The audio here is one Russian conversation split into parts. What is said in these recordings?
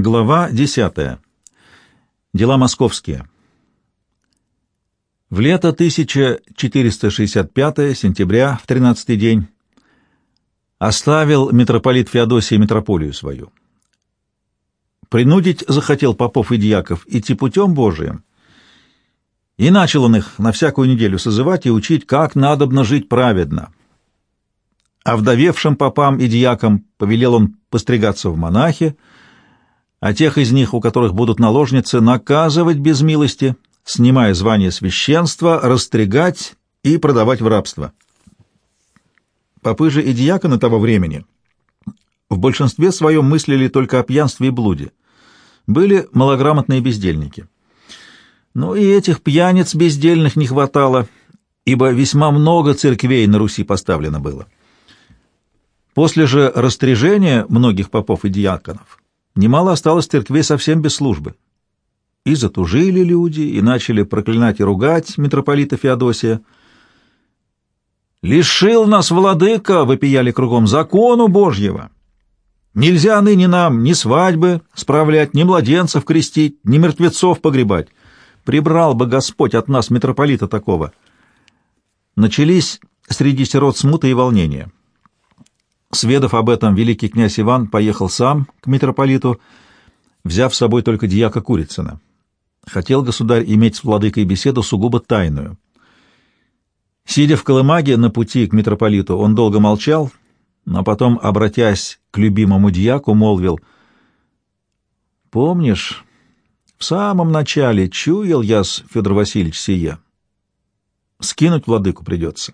Глава 10. Дела московские. В лето 1465 сентября, в 13 день, оставил митрополит Феодосий митрополию свою. Принудить захотел попов и дьяков идти путем Божиим, и начал он их на всякую неделю созывать и учить, как надобно жить праведно. А вдовевшим попам и дьякам повелел он постригаться в монахи, а тех из них, у которых будут наложницы, наказывать без милости, снимая звание священства, растригать и продавать в рабство. Попы же и диаконы того времени в большинстве своем мыслили только о пьянстве и блуде. Были малограмотные бездельники. Но и этих пьяниц бездельных не хватало, ибо весьма много церквей на Руси поставлено было. После же растряжения многих попов и диаконов немало осталось церквей совсем без службы. И затужили люди, и начали проклинать и ругать митрополита Феодосия. «Лишил нас, владыка!» — вопияли кругом закону Божьего. «Нельзя ныне нам ни свадьбы справлять, ни младенцев крестить, ни мертвецов погребать. Прибрал бы Господь от нас митрополита такого». Начались среди сирот смуты и волнения. Сведав об этом, великий князь Иван поехал сам к митрополиту, взяв с собой только дьяка Курицына. Хотел государь иметь с владыкой беседу сугубо тайную. Сидя в Колымаге на пути к митрополиту, он долго молчал, но потом, обратясь к любимому дьяку, молвил, «Помнишь, в самом начале чуял я с Федор Васильевич сия. Скинуть владыку придется».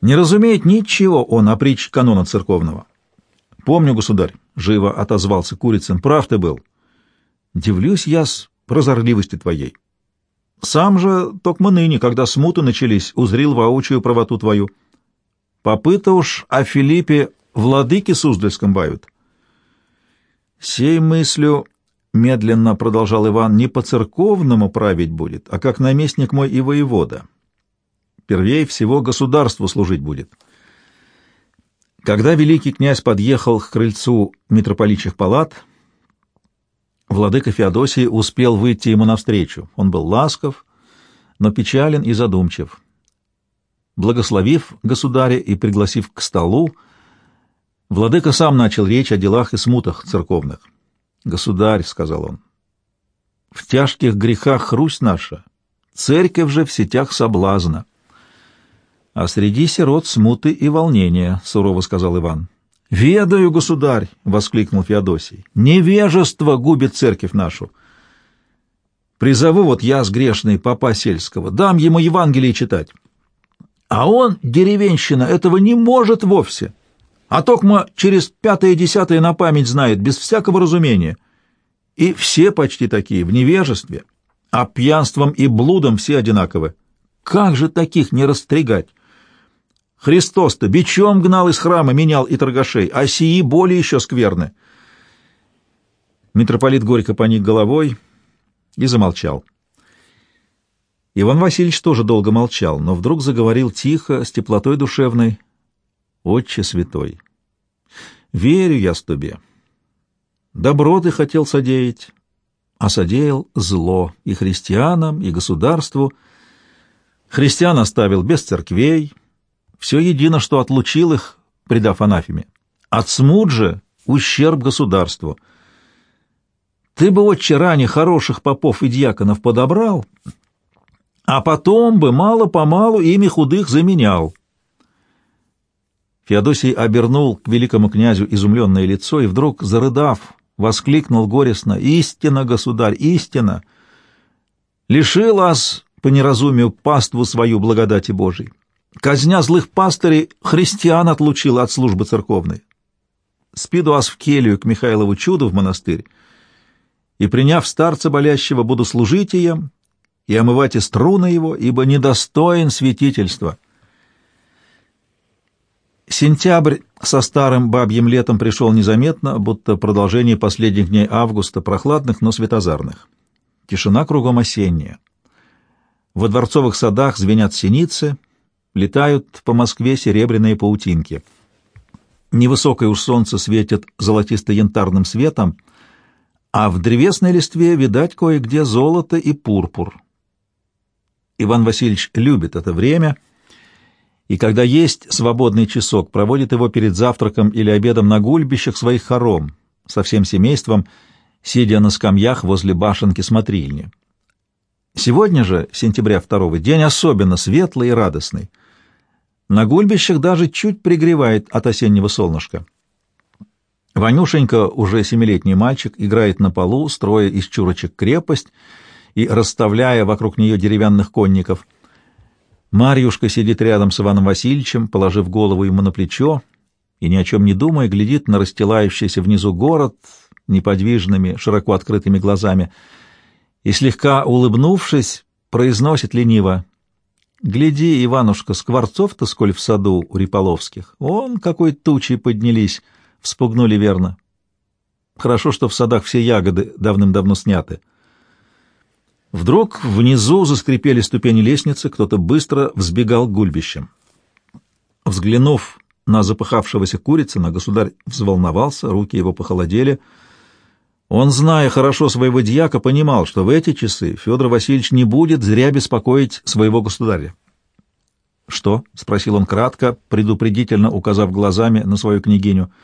Не разумеет ничего он о притче канона церковного. Помню, государь, — живо отозвался Курицын, — прав ты был. Дивлюсь я с прозорливости твоей. Сам же, только ныне, когда смуты начались, узрил воочию правоту твою. Попыта уж о Филиппе владыке Суздальском бают. Сей мыслью, — медленно продолжал Иван, — не по-церковному править будет, а как наместник мой и воевода первей всего государству служить будет. Когда великий князь подъехал к крыльцу митрополитчих палат, владыка Феодосий успел выйти ему навстречу. Он был ласков, но печален и задумчив. Благословив государя и пригласив к столу, владыка сам начал речь о делах и смутах церковных. «Государь», — сказал он, — «в тяжких грехах Русь наша, церковь же в сетях соблазна а среди сирот смуты и волнения, — сурово сказал Иван. — Ведаю, государь! — воскликнул Феодосий. — Невежество губит церковь нашу. Призову вот я с грешной папа сельского, дам ему Евангелие читать. А он, деревенщина, этого не может вовсе. А токма через пятое-десятое на память знает, без всякого разумения. И все почти такие, в невежестве. А пьянством и блудом все одинаковы. Как же таких не растригать? Христос-то бичом гнал из храма, менял и торгашей, а сии более еще скверны. Митрополит горько поник головой и замолчал. Иван Васильевич тоже долго молчал, но вдруг заговорил тихо, с теплотой душевной. «Отче святой, верю я с тебе. Добро ты хотел содеять, а содеял зло и христианам, и государству. Христиан оставил без церквей, все едино, что отлучил их, предав анафеме. От смут же ущерб государству. Ты бы отче ранее хороших попов и дьяконов подобрал, а потом бы мало-помалу ими худых заменял. Феодосий обернул к великому князю изумленное лицо и вдруг, зарыдав, воскликнул горестно «Истина, государь, истина! Лишил вас по неразумию паству свою благодати Божией казня злых пастырей, христиан отлучила от службы церковной. Спиду ас в келью к Михайлову чуду в монастырь, и, приняв старца болящего, буду служить им и омывать и струны его, ибо недостоин святительства. Сентябрь со старым бабьим летом пришел незаметно, будто продолжение последних дней августа, прохладных, но светозарных. Тишина кругом осенняя. Во дворцовых садах звенят синицы — летают по Москве серебряные паутинки. Невысокое уж солнце светит золотисто-янтарным светом, а в древесной листве, видать, кое-где золото и пурпур. Иван Васильевич любит это время, и когда есть свободный часок, проводит его перед завтраком или обедом на гульбищах своих хором со всем семейством, сидя на скамьях возле башенки смотрильни. Сегодня же, сентября второго, день особенно светлый и радостный. На гульбищах даже чуть пригревает от осеннего солнышка. Ванюшенька, уже семилетний мальчик, играет на полу, строя из чурочек крепость и расставляя вокруг нее деревянных конников. Марьюшка сидит рядом с Иваном Васильевичем, положив голову ему на плечо, и ни о чем не думая глядит на расстилающийся внизу город неподвижными, широко открытыми глазами и, слегка улыбнувшись, произносит лениво «Гляди, Иванушка, скворцов-то сколь в саду у Риполовских, он какой тучей поднялись!» Вспугнули верно. Хорошо, что в садах все ягоды давным-давно сняты. Вдруг внизу заскрипели ступени лестницы, кто-то быстро взбегал к гульбищам. Взглянув на запыхавшегося Курицына, государь взволновался, руки его похолодели. Он, зная хорошо своего дьяка, понимал, что в эти часы Федор Васильевич не будет зря беспокоить своего государя. «Что?» — спросил он кратко, предупредительно указав глазами на свою княгиню —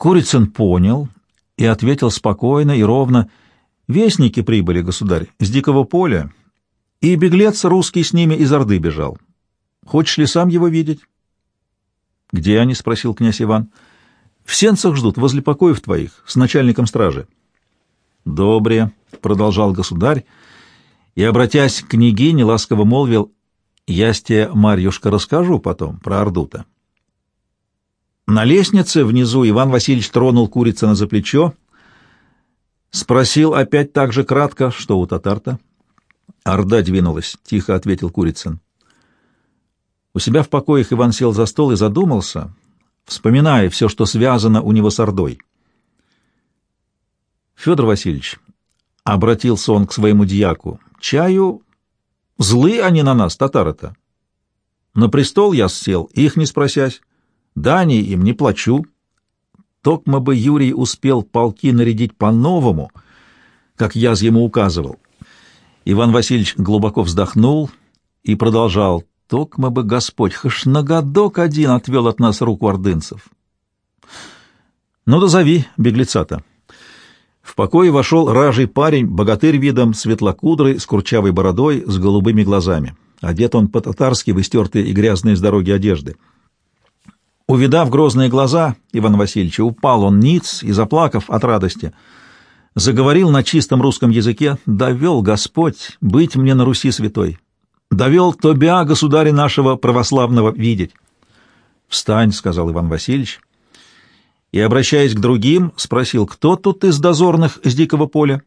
Курицын понял и ответил спокойно и ровно. «Вестники прибыли, государь, с дикого поля, и беглец русский с ними из Орды бежал. Хочешь ли сам его видеть?» «Где они?» — спросил князь Иван. «В сенцах ждут, возле покоев твоих, с начальником стражи». «Добре», — продолжал государь, и, обратясь к княгине, ласково молвил, «Я тебе, Марьюшка, расскажу потом про Орду-то». На лестнице внизу Иван Васильевич тронул Курицына за плечо, спросил опять так же кратко, что у татар-то. «Орда двинулась», — тихо ответил Курицын. У себя в покоях Иван сел за стол и задумался, вспоминая все, что связано у него с Ордой. «Федор Васильевич», — обратился он к своему дьяку, — «чаю злы они на нас, татары-то. На престол я сел, их не спросясь. Дани им не плачу. Токмо бы Юрий успел полки нарядить по-новому, как я ему указывал. Иван Васильевич глубоко вздохнул и продолжал. Токмо бы Господь хоть на годок один отвел от нас руку ордынцев. Ну да зови беглеца-то. В покое вошел ражий парень, богатырь видом, светлокудрый, с курчавой бородой, с голубыми глазами. Одет он по-татарски в истертые и грязные с дороги одежды. Увидав грозные глаза Ивана Васильевича, упал он ниц и, заплакав от радости, заговорил на чистом русском языке «Довел Господь быть мне на Руси святой, довел Тобя, государя нашего православного, видеть». «Встань», — сказал Иван Васильевич, и, обращаясь к другим, спросил, «Кто тут из дозорных с дикого поля?»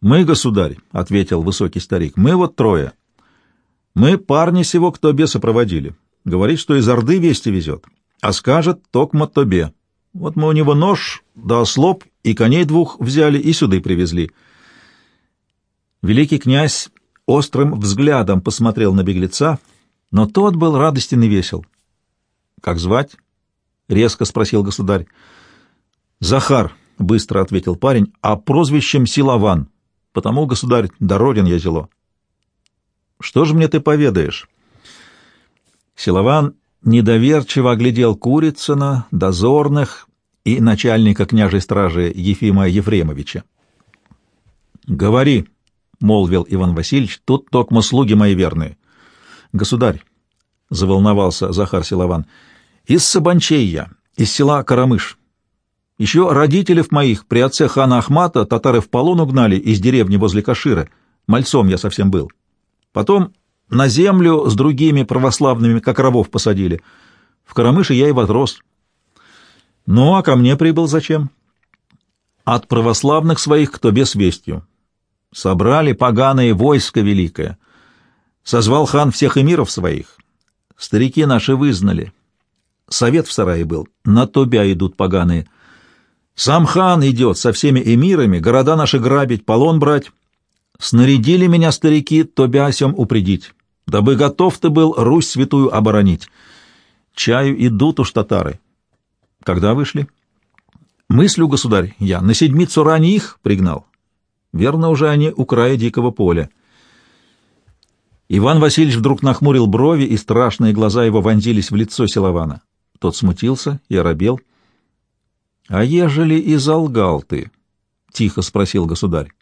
«Мы, государь», — ответил высокий старик, — «мы вот трое. Мы парни сего к Тобе сопроводили». Говорит, что из Орды вести везет, а скажет токмо тобе. Вот мы у него нож, да ослоп, и коней двух взяли и сюда привезли. Великий князь острым взглядом посмотрел на беглеца, но тот был радостен и весел. — Как звать? — резко спросил государь. — Захар, — быстро ответил парень, — а прозвищем Силован. Потому, государь, дороден я зело. — Что же мне ты поведаешь? Силован недоверчиво оглядел Курицына, дозорных и начальника княжей стражи Ефима Ефремовича. — Говори, — молвил Иван Васильевич, — тут токмо слуги мои верные. — Государь, — заволновался Захар Силован, — из Сабанчей я, из села Карамыш. Еще родителей моих при отце хана Ахмата татары в полон угнали из деревни возле Кашира. Мальцом я совсем был. Потом на землю с другими православными, как рабов, посадили. В Карамыше я и водрос. Ну, а ко мне прибыл зачем? От православных своих, кто без вестью. Собрали поганое войско великое. Созвал хан всех эмиров своих. Старики наши вызнали. Совет в сарае был. На тобя идут поганые. Сам хан идет со всеми эмирами, города наши грабить, полон брать. Снарядили меня старики тобя осем упредить дабы готов ты был Русь святую оборонить. Чаю идут уж татары. Когда вышли? Мыслю, государь, я на седмицу ранее их пригнал. Верно, уже они у края дикого поля. Иван Васильевич вдруг нахмурил брови, и страшные глаза его вонзились в лицо Силована. Тот смутился и оробел. — А ежели и залгал ты? — тихо спросил государь.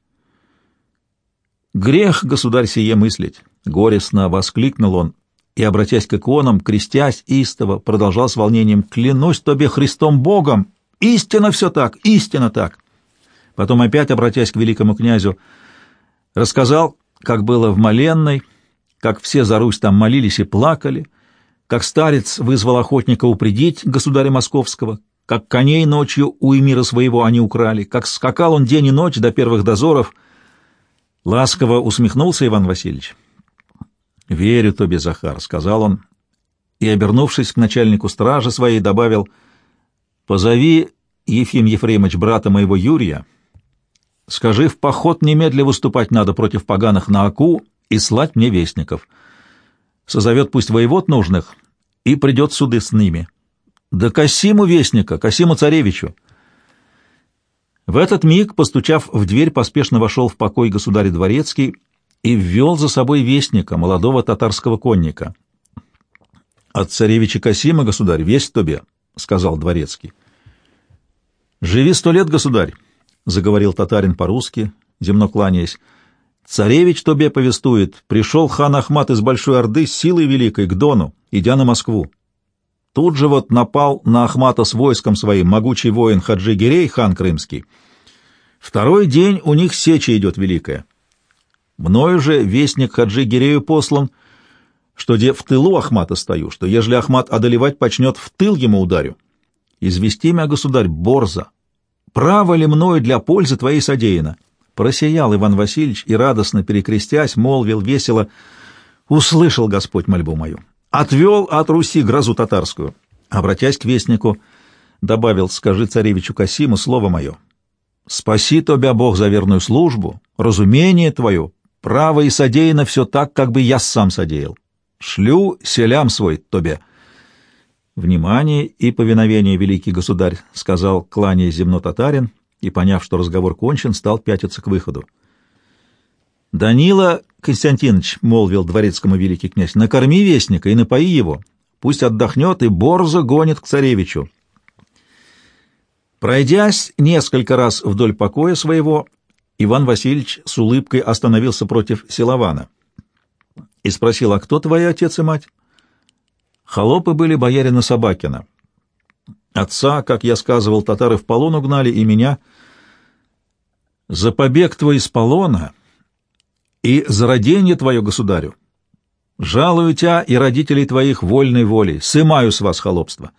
— Грех, государь, сие мыслить! — горестно воскликнул он, и, обратясь к иконам, крестясь истово, продолжал с волнением «Клянусь тебе Христом Богом! Истинно все так! Истинно так!» Потом, опять обратясь к великому князю, рассказал, как было в Маленной, как все за Русь там молились и плакали, как старец вызвал охотника упредить государя Московского, как коней ночью у эмира своего они украли, как скакал он день и ночь до первых дозоров. Ласково усмехнулся Иван Васильевич. «Верю тебе, Захар», — сказал он, и, обернувшись к начальнику стражи своей, добавил, «Позови, Ефим Ефремович, брата моего Юрия, скажи, в поход немедля выступать надо против поганых на Аку и слать мне вестников. Созовет пусть воевод нужных и придет суды с ними. Да Касиму вестника, Касиму царевичу». В этот миг, постучав в дверь, поспешно вошел в покой государь Дворецкий и ввел за собой вестника, молодого татарского конника. «От царевича Касима, государь, весть тебе», — сказал дворецкий. «Живи сто лет, государь», — заговорил татарин по-русски, земно кланяясь. «Царевич тебе повествует, пришел хан Ахмат из Большой Орды с силой великой к Дону, идя на Москву. Тут же вот напал на Ахмата с войском своим могучий воин Хаджи Гирей, хан Крымский. Второй день у них сеча идет великая. Мною же вестник Хаджи Гирею послан, что где в тылу Ахмата стою, что ежели Ахмат одолевать почнет, в тыл ему ударю. Извести меня, государь, борза. Право ли мною для пользы твоей содеяно? Просиял Иван Васильевич и, радостно перекрестясь, молвил весело, «Услышал Господь мольбу мою, отвел от Руси грозу татарскую». Обратясь к вестнику, добавил, «Скажи царевичу Касиму слово мое. Спаси тебя, Бог, за верную службу, разумение твое, Право и содеяно все так, как бы я сам содеял. Шлю селям свой тебе. Внимание и повиновение, великий государь, — сказал, кланяясь земно татарин, и, поняв, что разговор кончен, стал пятиться к выходу. «Данила Константинович», — молвил дворецкому великий князь, — «накорми вестника и напои его. Пусть отдохнет и борзо гонит к царевичу». Пройдясь несколько раз вдоль покоя своего, Иван Васильевич с улыбкой остановился против Силована и спросил, а кто твои отец и мать? Холопы были боярина Собакина. Отца, как я сказывал, татары в полон угнали, и меня. За побег твой из полона и за родение твое, государю, жалую тебя и родителей твоих вольной волей, сымаю с вас холопство.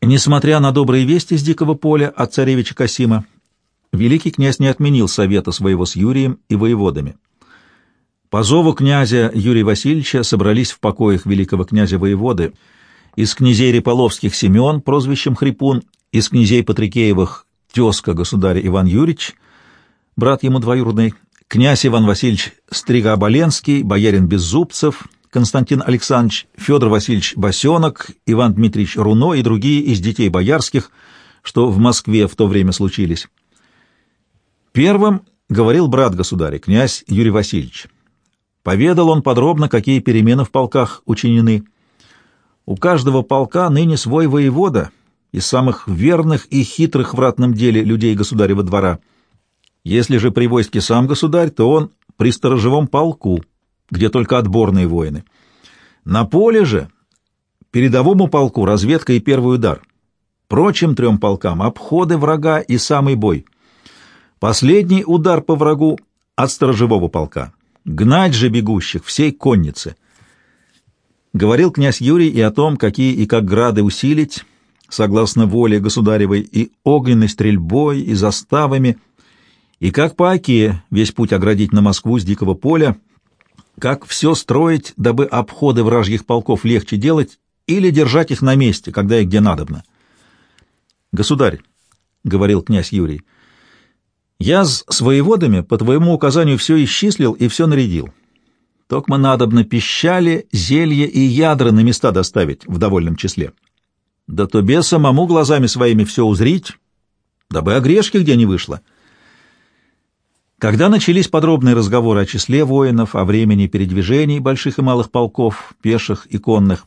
Несмотря на добрые вести с дикого поля от царевича Касима, великий князь не отменил совета своего с Юрием и воеводами. По зову князя Юрия Васильевича собрались в покоях великого князя воеводы из князей Реполовских Семен, прозвищем Хрипун, из князей Патрикеевых тезка государя Иван Юрьевич, брат ему двоюродный, князь Иван Васильевич Стрига-Оболенский, боярин Беззубцев, Константин Александрович, Федор Васильевич Басенок, Иван Дмитриевич Руно и другие из детей боярских, что в Москве в то время случились. Первым говорил брат государя, князь Юрий Васильевич. Поведал он подробно, какие перемены в полках учинены. У каждого полка ныне свой воевода из самых верных и хитрых в ратном деле людей государева двора. Если же при войске сам государь, то он при сторожевом полку, где только отборные воины. На поле же передовому полку разведка и первый удар. Прочим трем полкам обходы врага и самый бой. Последний удар по врагу от сторожевого полка. Гнать же бегущих всей конницы. Говорил князь Юрий и о том, какие и как грады усилить, согласно воле государевой, и огненной стрельбой, и заставами, и как по Оке весь путь оградить на Москву с дикого поля, как все строить, дабы обходы вражьих полков легче делать или держать их на месте, когда и где надобно. «Государь», — говорил князь Юрий, — я с воеводами по твоему указанию все исчислил и все нарядил. Токмо надобно пищали, зелье и ядра на места доставить в довольном числе. Да то бе самому глазами своими все узрить, дабы о грешке где не вышло. Когда начались подробные разговоры о числе воинов, о времени передвижений больших и малых полков, пеших и конных,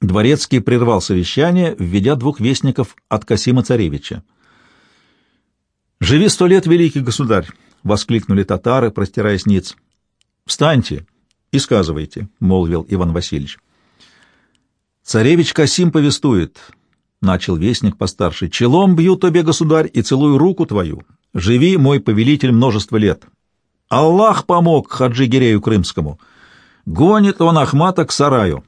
Дворецкий прервал совещание, введя двух вестников от Касима Царевича. «Живи сто лет, великий государь!» — воскликнули татары, простираясь ниц. «Встаньте и сказывайте», — молвил Иван Васильевич. «Царевич Касим повествует», — начал вестник постарше, — «челом бью тебе, государь, и целую руку твою. Живи, мой повелитель, множество лет. Аллах помог Хаджи Гирею Крымскому. Гонит он Ахмата к сараю.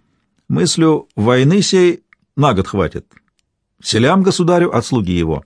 Мыслю, войны сей на год хватит. Селям государю от слуги его».